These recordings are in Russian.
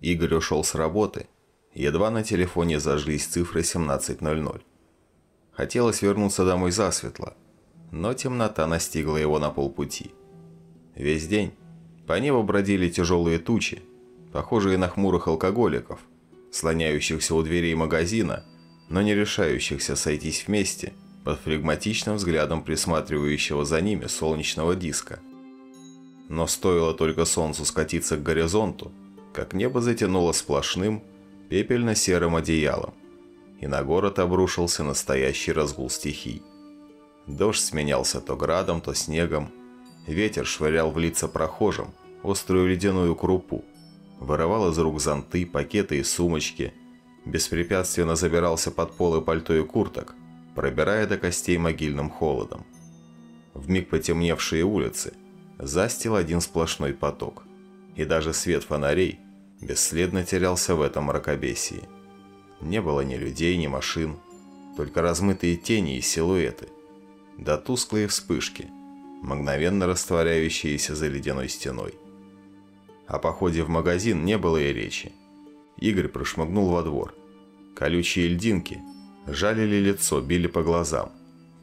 Игорь ушел с работы. Едва на телефоне зажглись цифры 17.00. Хотелось вернуться домой засветло, но темнота настигла его на полпути. Весь день по небу бродили тяжелые тучи, похожие на хмурых алкоголиков, слоняющихся у дверей магазина, но не решающихся сойтись вместе под флегматичным взглядом присматривающего за ними солнечного диска. Но стоило только солнцу скатиться к горизонту, как небо затянуло сплошным, пепельно-серым одеялом, и на город обрушился настоящий разгул стихий. Дождь сменялся то градом, то снегом, ветер швырял в лица прохожим острую ледяную крупу, вырывал из рук зонты, пакеты и сумочки, беспрепятственно забирался под полы пальто и курток, пробирая до костей могильным холодом. В миг потемневшие улицы застил один сплошной поток, и даже свет фонарей бесследно терялся в этом мракобесии. Не было ни людей, ни машин, только размытые тени и силуэты, да тусклые вспышки, мгновенно растворяющиеся за ледяной стеной. О походе в магазин не было и речи. Игорь прошмыгнул во двор. Колючие льдинки жалили лицо, били по глазам,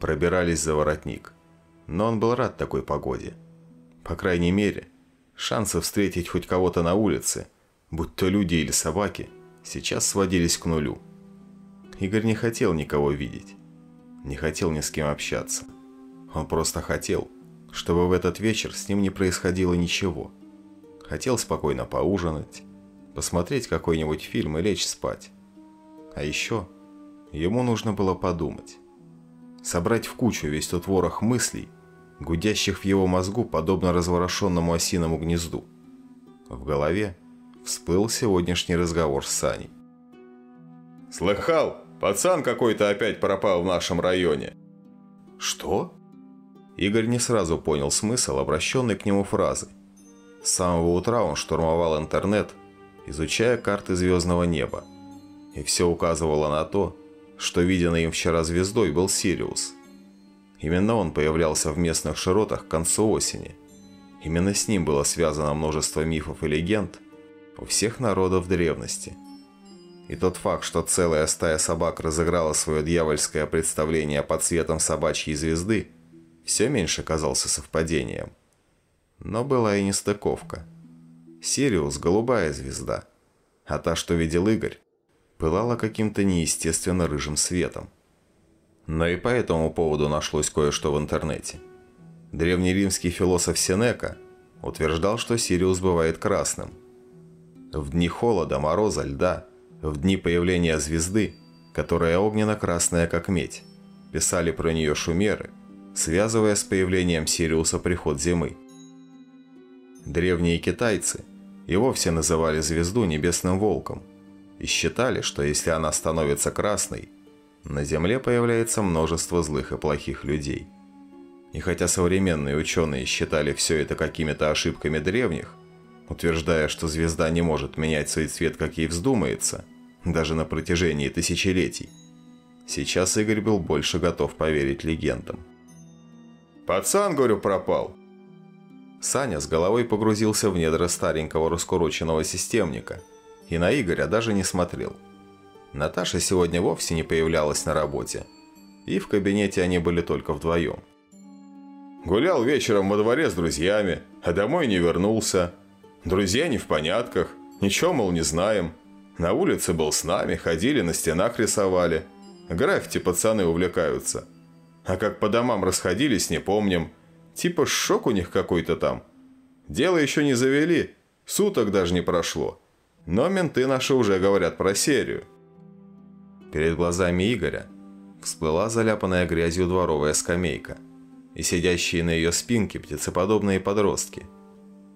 пробирались за воротник. Но он был рад такой погоде. По крайней мере, шансы встретить хоть кого-то на улице, будь то люди или собаки, сейчас сводились к нулю. Игорь не хотел никого видеть, не хотел ни с кем общаться. Он просто хотел, чтобы в этот вечер с ним не происходило ничего – Хотел спокойно поужинать, посмотреть какой-нибудь фильм и лечь спать. А еще ему нужно было подумать. Собрать в кучу весь тот ворох мыслей, гудящих в его мозгу, подобно разворошенному осиному гнезду. В голове всплыл сегодняшний разговор с Саней. «Слыхал? Пацан какой-то опять пропал в нашем районе». «Что?» Игорь не сразу понял смысл обращенной к нему фразы с самого утра он штурмовал интернет, изучая карты звездного неба. И все указывало на то, что виденный им вчера звездой был Сириус. Именно он появлялся в местных широтах к концу осени. Именно с ним было связано множество мифов и легенд у всех народов древности. И тот факт, что целая стая собак разыграла свое дьявольское представление под цветом собачьей звезды, все меньше казался совпадением – но была и нестыковка. Сириус – голубая звезда, а та, что видел Игорь, пылала каким-то неестественно рыжим светом. Но и по этому поводу нашлось кое-что в интернете. Древнеримский философ Сенека утверждал, что Сириус бывает красным. В дни холода, мороза, льда, в дни появления звезды, которая огненно-красная как медь, писали про нее шумеры, связывая с появлением Сириуса приход зимы. Древние китайцы и вовсе называли звезду небесным волком и считали, что если она становится красной, на Земле появляется множество злых и плохих людей. И хотя современные ученые считали все это какими-то ошибками древних, утверждая, что звезда не может менять свой цвет, как ей вздумается, даже на протяжении тысячелетий, сейчас Игорь был больше готов поверить легендам. «Пацан, говорю, пропал!» Саня с головой погрузился в недра старенького раскуроченного системника и на Игоря даже не смотрел. Наташа сегодня вовсе не появлялась на работе, и в кабинете они были только вдвоем. Гулял вечером во дворе с друзьями, а домой не вернулся. Друзья не в понятках, ничего, мол, не знаем. На улице был с нами, ходили, на стенах рисовали. Граффити пацаны увлекаются. А как по домам расходились, не помним – Типа шок у них какой-то там. Дело еще не завели, суток даже не прошло. Но менты наши уже говорят про серию. Перед глазами Игоря всплыла заляпанная грязью дворовая скамейка и сидящие на ее спинке птицеподобные подростки,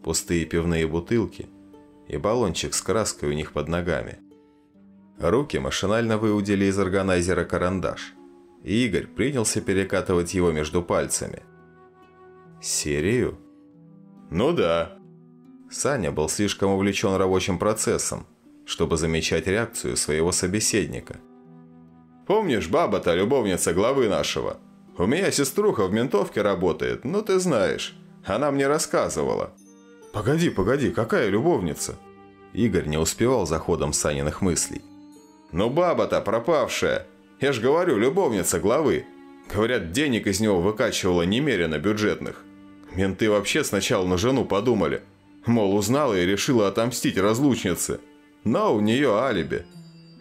пустые пивные бутылки и баллончик с краской у них под ногами. Руки машинально выудили из органайзера карандаш, и Игорь принялся перекатывать его между пальцами. Серию? Ну да. Саня был слишком увлечен рабочим процессом, чтобы замечать реакцию своего собеседника. Помнишь, баба-то любовница главы нашего? У меня сеструха в ментовке работает, ну ты знаешь. Она мне рассказывала. Погоди, погоди, какая любовница? Игорь не успевал за ходом Саниных мыслей. «Ну баба-то пропавшая! Я ж говорю, любовница главы. Говорят, денег из него выкачивала немерено бюджетных. Менты вообще сначала на жену подумали. Мол, узнала и решила отомстить разлучнице. Но у нее алиби.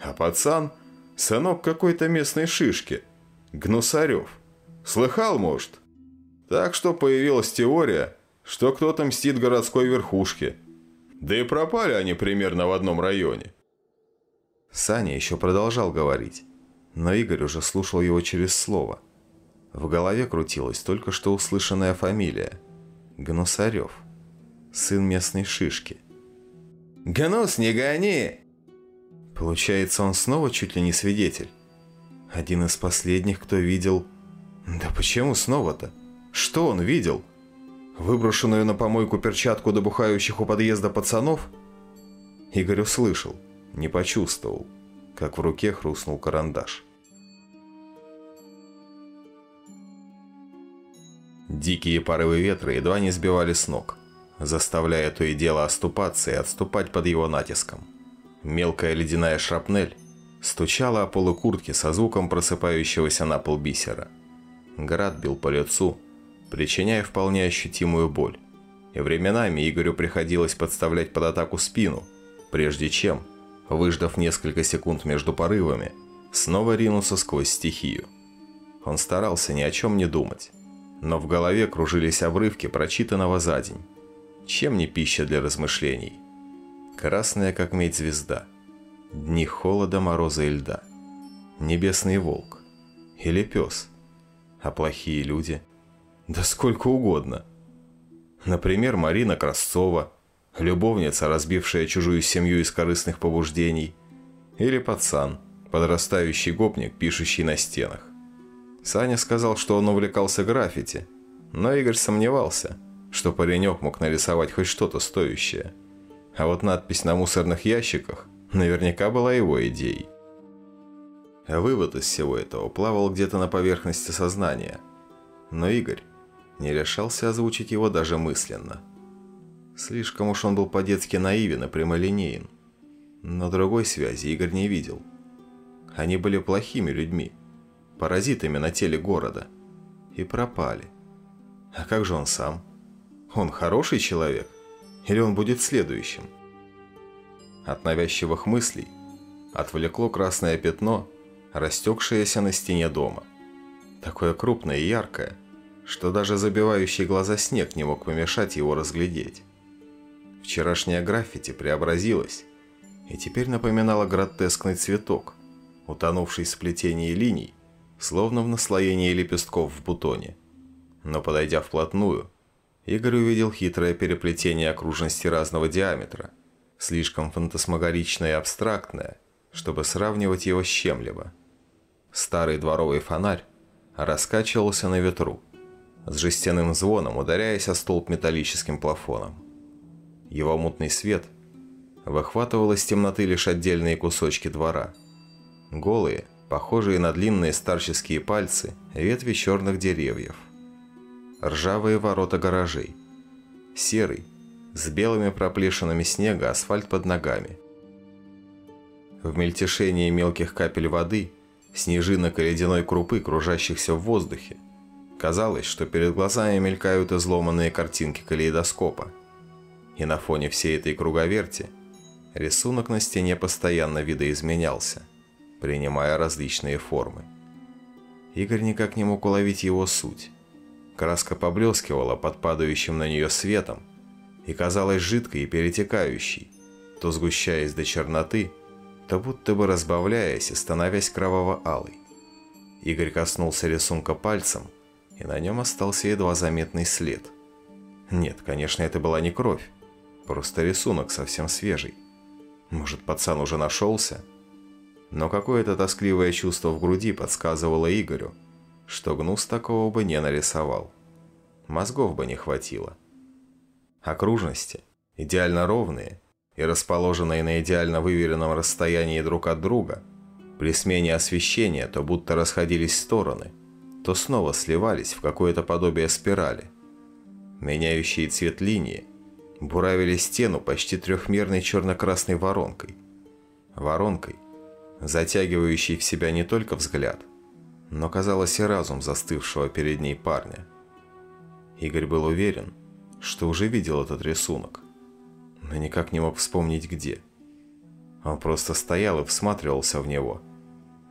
А пацан – сынок какой-то местной шишки. Гнусарев. Слыхал, может? Так что появилась теория, что кто-то мстит городской верхушке. Да и пропали они примерно в одном районе. Саня еще продолжал говорить, но Игорь уже слушал его через слово. В голове крутилась только что услышанная фамилия – Гнусарев, сын местной шишки. «Гнус, не гони!» Получается, он снова чуть ли не свидетель. Один из последних, кто видел... Да почему снова-то? Что он видел? Выброшенную на помойку перчатку добухающих у подъезда пацанов? Игорь услышал, не почувствовал, как в руке хрустнул карандаш. Дикие порывы ветра едва не сбивали с ног, заставляя то и дело оступаться и отступать под его натиском. Мелкая ледяная шрапнель стучала о полу куртки со звуком просыпающегося на пол бисера. Град бил по лицу, причиняя вполне ощутимую боль. И временами Игорю приходилось подставлять под атаку спину, прежде чем, выждав несколько секунд между порывами, снова ринуться сквозь стихию. Он старался ни о чем не думать, но в голове кружились обрывки прочитанного за день. Чем не пища для размышлений? Красная, как медь звезда. Дни холода, мороза и льда. Небесный волк. Или пес. А плохие люди – да сколько угодно. Например, Марина Красцова, любовница, разбившая чужую семью из корыстных побуждений, или пацан, подрастающий гопник, пишущий на стенах. Саня сказал, что он увлекался граффити, но Игорь сомневался, что паренек мог нарисовать хоть что-то стоящее. А вот надпись на мусорных ящиках наверняка была его идеей. Вывод из всего этого плавал где-то на поверхности сознания. Но Игорь не решался озвучить его даже мысленно. Слишком уж он был по-детски наивен и прямолинеен. Но другой связи Игорь не видел. Они были плохими людьми, паразитами на теле города. И пропали. А как же он сам? Он хороший человек? Или он будет следующим? От навязчивых мыслей отвлекло красное пятно, растекшееся на стене дома. Такое крупное и яркое – что даже забивающий глаза снег не мог помешать его разглядеть. Вчерашняя граффити преобразилась и теперь напоминала гротескный цветок, утонувший в сплетении линий, словно в наслоении лепестков в бутоне. Но подойдя вплотную, Игорь увидел хитрое переплетение окружности разного диаметра, слишком фантасмагоричное и абстрактное, чтобы сравнивать его с чем-либо. Старый дворовый фонарь раскачивался на ветру, с жестяным звоном ударяясь о столб металлическим плафоном. Его мутный свет выхватывал из темноты лишь отдельные кусочки двора. Голые, похожие на длинные старческие пальцы, ветви черных деревьев. Ржавые ворота гаражей. Серый, с белыми проплешинами снега асфальт под ногами. В мельтешении мелких капель воды, снежинок и ледяной крупы, кружащихся в воздухе, Казалось, что перед глазами мелькают изломанные картинки калейдоскопа. И на фоне всей этой круговерти рисунок на стене постоянно видоизменялся, принимая различные формы. Игорь никак не мог уловить его суть. Краска поблескивала под падающим на нее светом и казалась жидкой и перетекающей, то сгущаясь до черноты, то будто бы разбавляясь и становясь кроваво-алой. Игорь коснулся рисунка пальцем – и на нем остался едва заметный след. Нет, конечно, это была не кровь, просто рисунок совсем свежий. Может, пацан уже нашелся? Но какое-то тоскливое чувство в груди подсказывало Игорю, что Гнус такого бы не нарисовал. Мозгов бы не хватило. Окружности, идеально ровные и расположенные на идеально выверенном расстоянии друг от друга, при смене освещения то будто расходились стороны – то снова сливались в какое-то подобие спирали. Меняющие цвет линии буравили стену почти трехмерной черно-красной воронкой. Воронкой, затягивающей в себя не только взгляд, но, казалось, и разум застывшего перед ней парня. Игорь был уверен, что уже видел этот рисунок, но никак не мог вспомнить где. Он просто стоял и всматривался в него,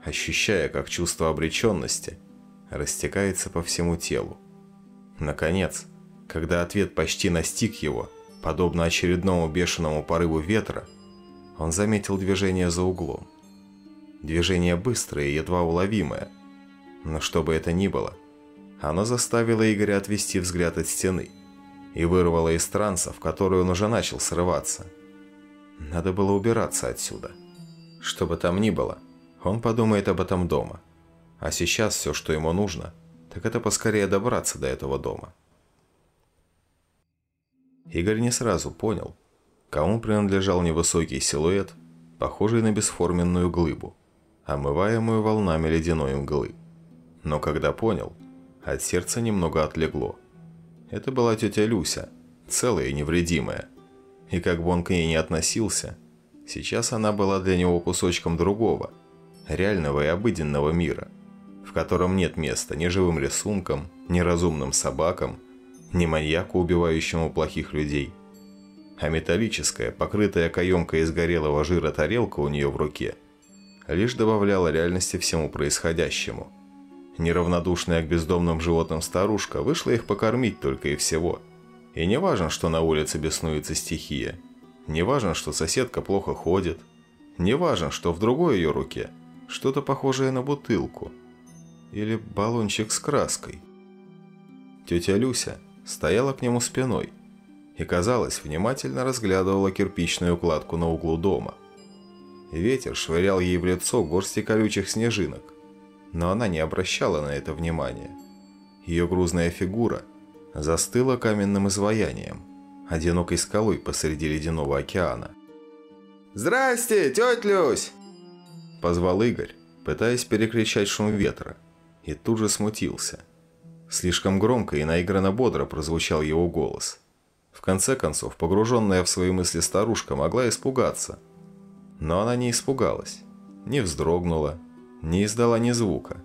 ощущая, как чувство обреченности растекается по всему телу. Наконец, когда ответ почти настиг его, подобно очередному бешеному порыву ветра, он заметил движение за углом. Движение быстрое и едва уловимое, но что бы это ни было, оно заставило Игоря отвести взгляд от стены и вырвало из транса, в который он уже начал срываться. Надо было убираться отсюда. Что бы там ни было, он подумает об этом дома. А сейчас все, что ему нужно, так это поскорее добраться до этого дома. Игорь не сразу понял, кому принадлежал невысокий силуэт, похожий на бесформенную глыбу, омываемую волнами ледяной мглы. Но когда понял, от сердца немного отлегло. Это была тетя Люся, целая и невредимая. И как бы он к ней не относился, сейчас она была для него кусочком другого, реального и обыденного мира, в котором нет места ни живым рисункам, ни разумным собакам, ни маньяку, убивающему плохих людей. А металлическая, покрытая каемкой из горелого жира тарелка у нее в руке, лишь добавляла реальности всему происходящему. Неравнодушная к бездомным животным старушка вышла их покормить только и всего. И не важно, что на улице беснуется стихия. Не важно, что соседка плохо ходит. Не важно, что в другой ее руке что-то похожее на бутылку. Или баллончик с краской. Тетя Люся стояла к нему спиной и, казалось, внимательно разглядывала кирпичную кладку на углу дома. Ветер швырял ей в лицо горсти колючих снежинок, но она не обращала на это внимания. Ее грузная фигура застыла каменным изваянием, одинокой скалой посреди ледяного океана. «Здрасте, тетя Люсь!» Позвал Игорь, пытаясь перекричать шум ветра, и тут же смутился. Слишком громко и наигранно бодро прозвучал его голос. В конце концов, погруженная в свои мысли старушка могла испугаться. Но она не испугалась, не вздрогнула, не издала ни звука.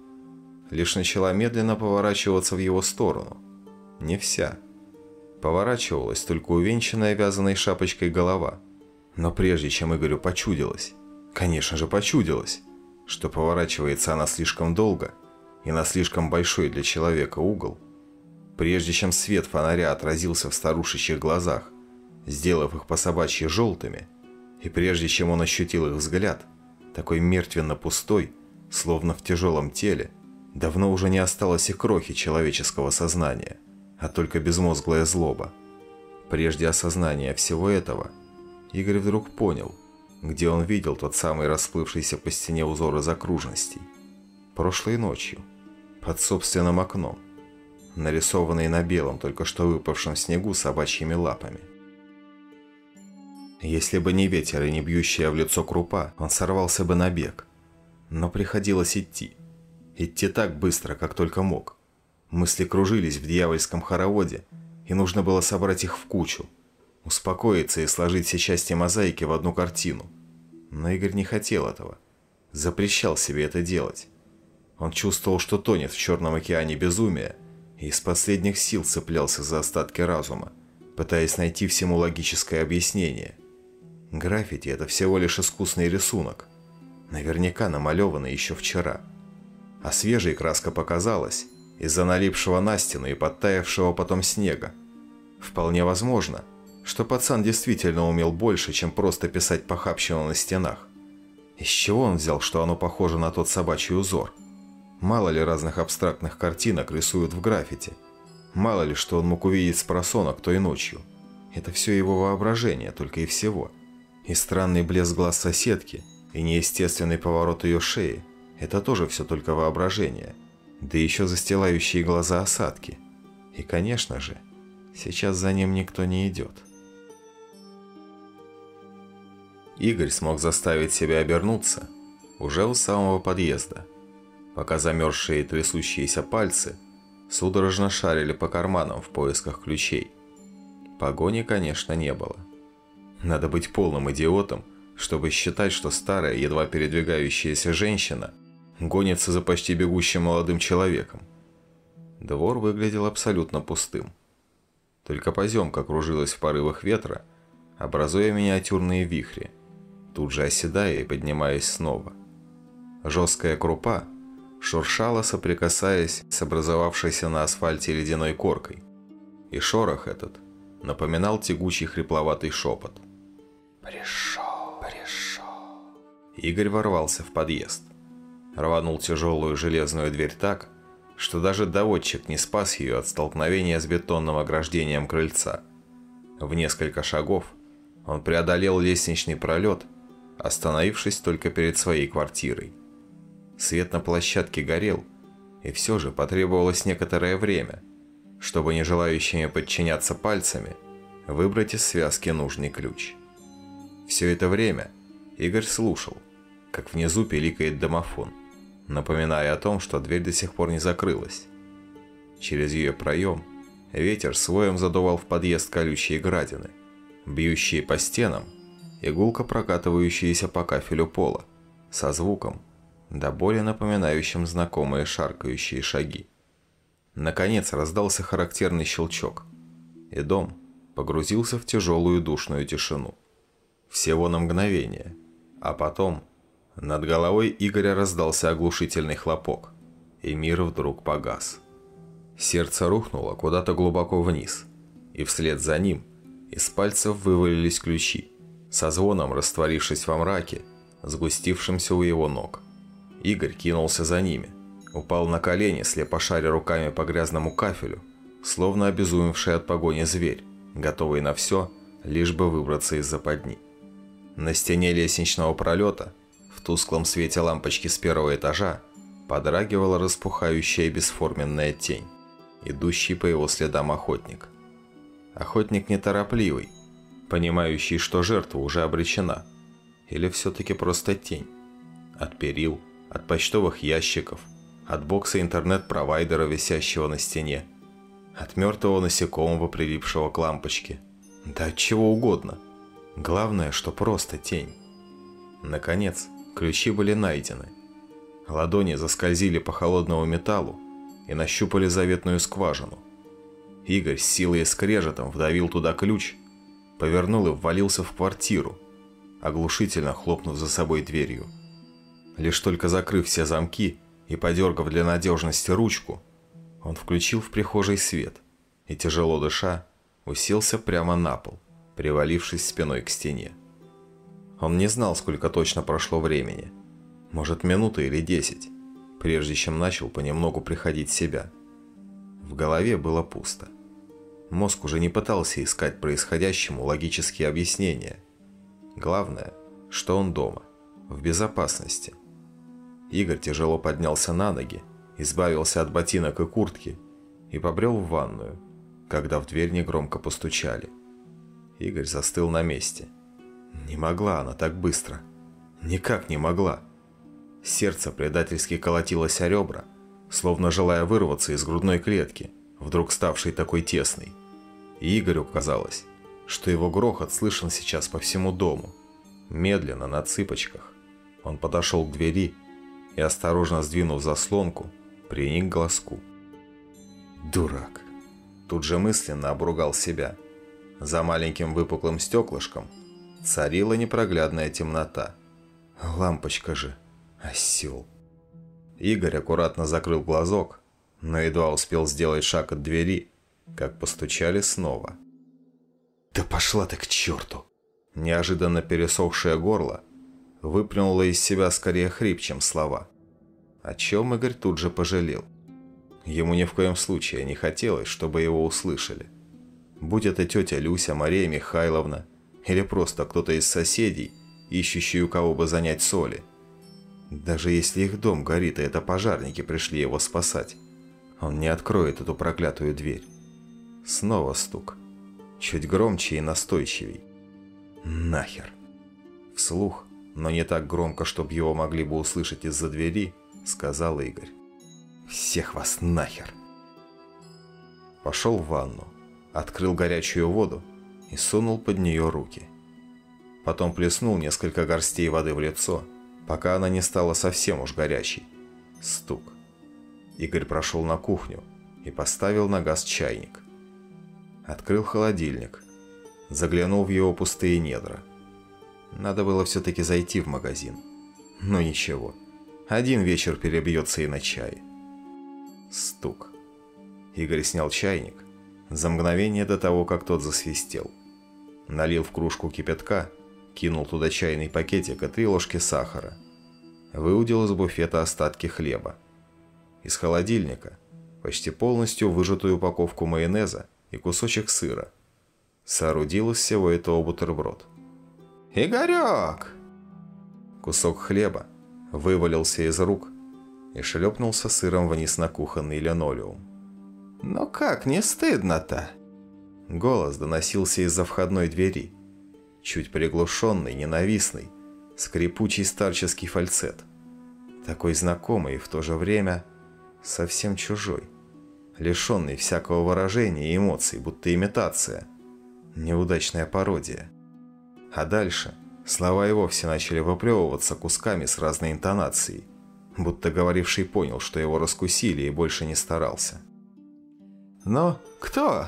Лишь начала медленно поворачиваться в его сторону. Не вся. Поворачивалась только увенчанная вязаной шапочкой голова. Но прежде чем Игорю почудилось, конечно же почудилось, что поворачивается она слишком долго – и на слишком большой для человека угол, прежде чем свет фонаря отразился в старушечьих глазах, сделав их по собачьи желтыми, и прежде чем он ощутил их взгляд, такой мертвенно пустой, словно в тяжелом теле, давно уже не осталось и крохи человеческого сознания, а только безмозглая злоба. Прежде осознания всего этого, Игорь вдруг понял, где он видел тот самый расплывшийся по стене узор из окружностей. Прошлой ночью – под собственным окном, нарисованный на белом, только что выпавшем снегу собачьими лапами. Если бы не ветер и не бьющая в лицо крупа, он сорвался бы на бег. Но приходилось идти. Идти так быстро, как только мог. Мысли кружились в дьявольском хороводе, и нужно было собрать их в кучу, успокоиться и сложить все части мозаики в одну картину. Но Игорь не хотел этого. Запрещал себе это делать. Он чувствовал, что тонет в черном океане безумия, и из последних сил цеплялся за остатки разума, пытаясь найти всему логическое объяснение. Граффити – это всего лишь искусный рисунок, наверняка намалеванный еще вчера. А свежая краска показалась из-за налипшего на стену и подтаявшего потом снега. Вполне возможно, что пацан действительно умел больше, чем просто писать похабщину на стенах. Из чего он взял, что оно похоже на тот собачий узор? Мало ли разных абстрактных картинок рисуют в граффити. Мало ли, что он мог увидеть с просонок той ночью. Это все его воображение, только и всего. И странный блеск глаз соседки, и неестественный поворот ее шеи – это тоже все только воображение. Да еще застилающие глаза осадки. И, конечно же, сейчас за ним никто не идет. Игорь смог заставить себя обернуться уже у самого подъезда – пока замерзшие трясущиеся пальцы судорожно шарили по карманам в поисках ключей. Погони, конечно, не было. Надо быть полным идиотом, чтобы считать, что старая, едва передвигающаяся женщина гонится за почти бегущим молодым человеком. Двор выглядел абсолютно пустым. Только поземка кружилась в порывах ветра, образуя миниатюрные вихри, тут же оседая и поднимаясь снова. Жесткая крупа шуршала, соприкасаясь с образовавшейся на асфальте ледяной коркой, и шорох этот напоминал тягучий хрипловатый шепот. «Пришел, пришел». Игорь ворвался в подъезд. Рванул тяжелую железную дверь так, что даже доводчик не спас ее от столкновения с бетонным ограждением крыльца. В несколько шагов он преодолел лестничный пролет, остановившись только перед своей квартирой. Свет на площадке горел, и все же потребовалось некоторое время, чтобы не желающими подчиняться пальцами выбрать из связки нужный ключ. Все это время Игорь слушал, как внизу пиликает домофон, напоминая о том, что дверь до сих пор не закрылась. Через ее проем ветер своем задувал в подъезд колючие градины, бьющие по стенам и гулко по кафелю пола, со звуком, до боли напоминающим знакомые шаркающие шаги. Наконец раздался характерный щелчок, и дом погрузился в тяжелую душную тишину. Всего на мгновение, а потом над головой Игоря раздался оглушительный хлопок, и мир вдруг погас. Сердце рухнуло куда-то глубоко вниз, и вслед за ним из пальцев вывалились ключи, со звоном растворившись во мраке, сгустившемся у его ног. Игорь кинулся за ними, упал на колени, слепо шаря руками по грязному кафелю, словно обезумевший от погони зверь, готовый на все, лишь бы выбраться из западни. На стене лестничного пролета, в тусклом свете лампочки с первого этажа, подрагивала распухающая бесформенная тень, идущий по его следам охотник. Охотник неторопливый, понимающий, что жертва уже обречена, или все-таки просто тень. От перил, от почтовых ящиков, от бокса интернет-провайдера, висящего на стене, от мертвого насекомого, прилипшего к лампочке, да от чего угодно. Главное, что просто тень. Наконец, ключи были найдены. Ладони заскользили по холодному металлу и нащупали заветную скважину. Игорь с силой и скрежетом вдавил туда ключ, повернул и ввалился в квартиру, оглушительно хлопнув за собой дверью. Лишь только закрыв все замки и подергав для надежности ручку, он включил в прихожей свет и, тяжело дыша, уселся прямо на пол, привалившись спиной к стене. Он не знал, сколько точно прошло времени. Может, минуты или десять, прежде чем начал понемногу приходить в себя. В голове было пусто. Мозг уже не пытался искать происходящему логические объяснения. Главное, что он дома, в безопасности. Игорь тяжело поднялся на ноги, избавился от ботинок и куртки и побрел в ванную, когда в дверь негромко постучали. Игорь застыл на месте. Не могла она так быстро. Никак не могла. Сердце предательски колотилось о ребра, словно желая вырваться из грудной клетки, вдруг ставшей такой тесной. И Игорю казалось, что его грохот слышен сейчас по всему дому. Медленно, на цыпочках, он подошел к двери и, осторожно сдвинув заслонку, приник к глазку. «Дурак!» Тут же мысленно обругал себя. За маленьким выпуклым стеклышком царила непроглядная темнота. Лампочка же, осел. Игорь аккуратно закрыл глазок, но едва успел сделать шаг от двери, как постучали снова. «Да пошла ты к черту!» Неожиданно пересохшее горло выплюнуло из себя скорее хрип, чем слова. О чем Игорь тут же пожалел. Ему ни в коем случае не хотелось, чтобы его услышали. Будь это тетя Люся, Мария Михайловна или просто кто-то из соседей, ищущий у кого бы занять соли. Даже если их дом горит, и это пожарники пришли его спасать, он не откроет эту проклятую дверь. Снова стук. Чуть громче и настойчивей. Нахер. Вслух, но не так громко, чтобы его могли бы услышать из-за двери, сказал Игорь. Всех вас нахер. Пошел в ванну. Открыл горячую воду и сунул под нее руки. Потом плеснул несколько горстей воды в лицо, пока она не стала совсем уж горячей. Стук. Игорь прошел на кухню и поставил на газ чайник. Открыл холодильник. Заглянул в его пустые недра. Надо было все-таки зайти в магазин. Но ничего. Один вечер перебьется и на чай. Стук. Игорь снял чайник за мгновение до того, как тот засвистел. Налил в кружку кипятка, кинул туда чайный пакетик и три ложки сахара. Выудил из буфета остатки хлеба. Из холодильника почти полностью выжатую упаковку майонеза и кусочек сыра. Соорудил из всего этого бутерброд. «Игорек!» Кусок хлеба вывалился из рук и шлепнулся сыром вниз на кухонный линолеум. «Ну как, не стыдно-то?» Голос доносился из-за входной двери. Чуть приглушенный, ненавистный, скрипучий старческий фальцет. Такой знакомый и в то же время совсем чужой. Лишенный всякого выражения и эмоций, будто имитация. Неудачная пародия. А дальше слова и вовсе начали выплевываться кусками с разной интонацией, будто говоривший понял, что его раскусили и больше не старался. «Ну, кто?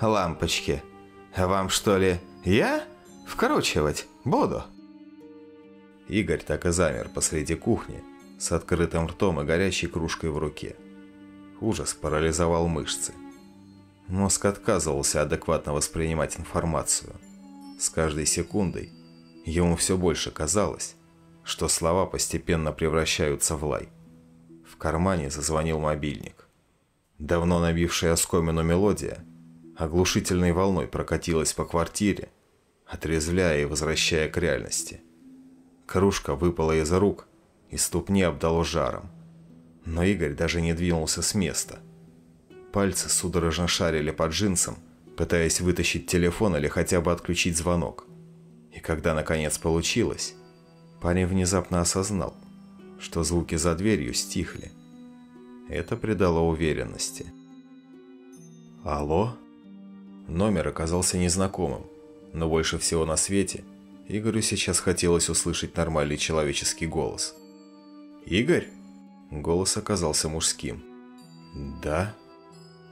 Лампочки. Вам что ли я вкручивать буду?» Игорь так и замер посреди кухни, с открытым ртом и горячей кружкой в руке. Ужас парализовал мышцы. Мозг отказывался адекватно воспринимать информацию. С каждой секундой ему все больше казалось, что слова постепенно превращаются в лай. В кармане зазвонил мобильник. Давно набившая оскомину мелодия оглушительной волной прокатилась по квартире, отрезвляя и возвращая к реальности. Кружка выпала из рук, и ступни обдало жаром. Но Игорь даже не двинулся с места. Пальцы судорожно шарили под джинсом, пытаясь вытащить телефон или хотя бы отключить звонок. И когда наконец получилось, парень внезапно осознал, что звуки за дверью стихли. Это придало уверенности. «Алло?» Номер оказался незнакомым, но больше всего на свете Игорю сейчас хотелось услышать нормальный человеческий голос. «Игорь?» Голос оказался мужским. «Да?»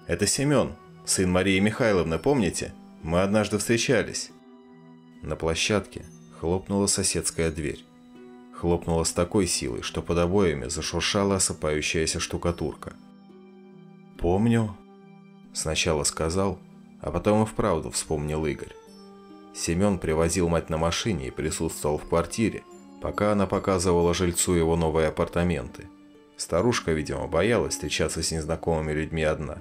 «Это Семен, сын Марии Михайловны, помните? Мы однажды встречались». На площадке хлопнула соседская дверь хлопнула с такой силой, что под обоями зашуршала осыпающаяся штукатурка. «Помню», – сначала сказал, а потом и вправду вспомнил Игорь. Семен привозил мать на машине и присутствовал в квартире, пока она показывала жильцу его новые апартаменты. Старушка, видимо, боялась встречаться с незнакомыми людьми одна.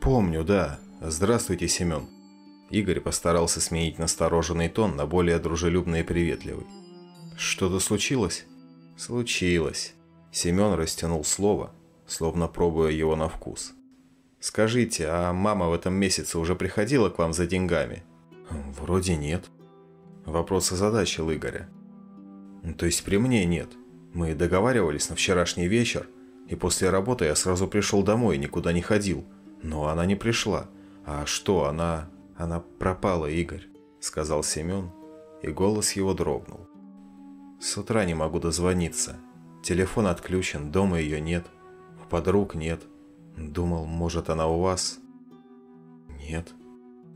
«Помню, да. Здравствуйте, Семен». Игорь постарался сменить настороженный тон на более дружелюбный и приветливый. «Что-то случилось?» «Случилось». Семен растянул слово, словно пробуя его на вкус. «Скажите, а мама в этом месяце уже приходила к вам за деньгами?» «Вроде нет». Вопрос озадачил Игоря. «То есть при мне нет. Мы договаривались на вчерашний вечер, и после работы я сразу пришел домой и никуда не ходил. Но она не пришла. А что, она... Она пропала, Игорь», — сказал Семен, и голос его дрогнул. С утра не могу дозвониться. Телефон отключен, дома ее нет. У подруг нет. Думал, может, она у вас? Нет.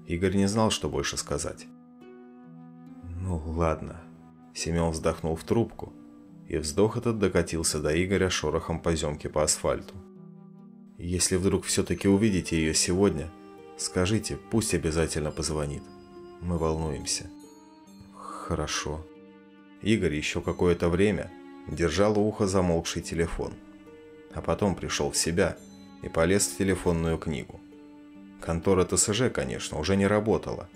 Игорь не знал, что больше сказать. Ну, ладно. Семен вздохнул в трубку, и вздох этот докатился до Игоря шорохом поземки по асфальту. Если вдруг все-таки увидите ее сегодня, скажите, пусть обязательно позвонит. Мы волнуемся. Хорошо. Игорь еще какое-то время держал у уха замолкший телефон, а потом пришел в себя и полез в телефонную книгу. Контора ТСЖ, конечно, уже не работала,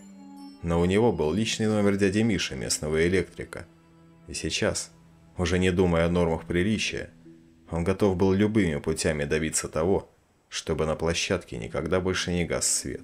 но у него был личный номер дяди Миши, местного электрика. И сейчас, уже не думая о нормах приличия, он готов был любыми путями добиться того, чтобы на площадке никогда больше не гас свет.